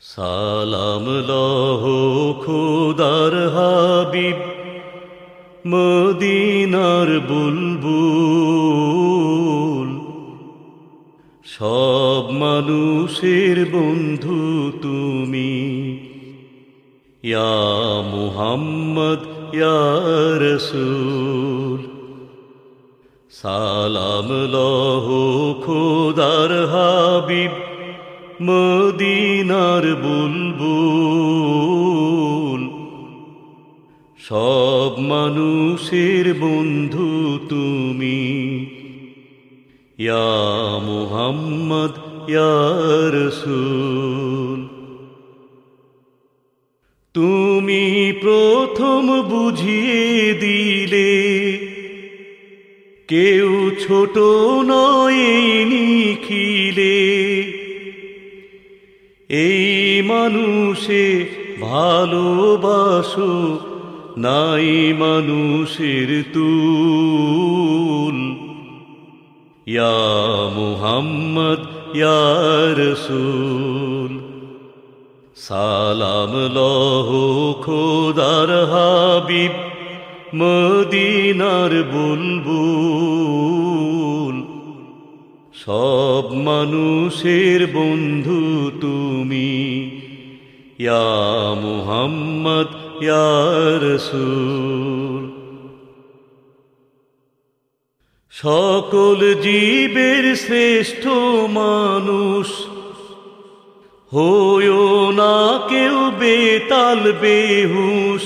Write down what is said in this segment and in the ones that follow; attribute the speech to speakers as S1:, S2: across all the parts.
S1: সালাম লহ খুদার হাবিব, মদিনার বুলবুল। সব মানুষের বন্ধু তুমি। ইয়া মুহাম্মদ, ইয়া রসূল। সালাম লহ খোদার হাবিব মদিনার বুলবুল। সব মানুষের বন্ধু তুমি। ইয়া মুহাম্মদ, ইয়া রসূল। তুমি প্রথম বুঝিয়ে দিলে, কেউ ছোট নয় নিখিলে। এই মানুষে ভালোবাসো, নাই মানুষের তুল। ইয়া মুহাম্মদ, ইয়া রসূল। সালাম লহ খোদার হাবিব, মদিনার বুলবুল। সব মানুষের বন্ধু তুমি। ইয়া মুহাম্মদ সকল জীবের শ্রেষ্ঠ মানুষ। হইও না কেউ বেতাল বেহুশ।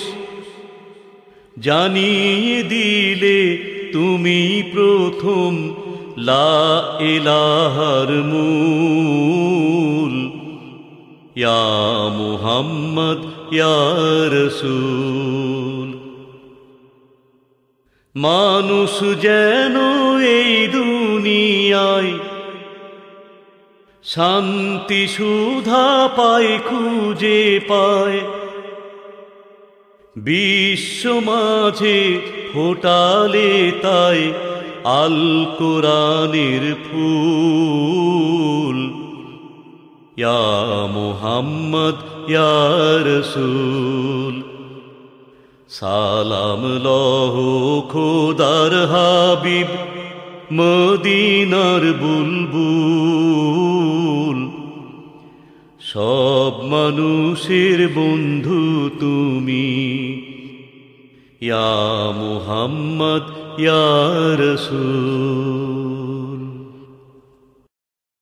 S1: জানিয়ে দিলে তুমি প্রথম লা এলাহার মূল। ইয়া মুহাম্মদ রসূল। মানুষ যেন এই দুনিয়ায় শান্তি সুধা পায়, খুঁজে পায়। বিশ্ব মাঝে ফোটালে তাই আল কোরআনের ফুল। ইয়া মুহাম্মদ সালাম লহ খোদার হাবিব, মদিনার বুলবুল। সব মানুষের বন্ধু তুমি। या मुहम्मद या रसूल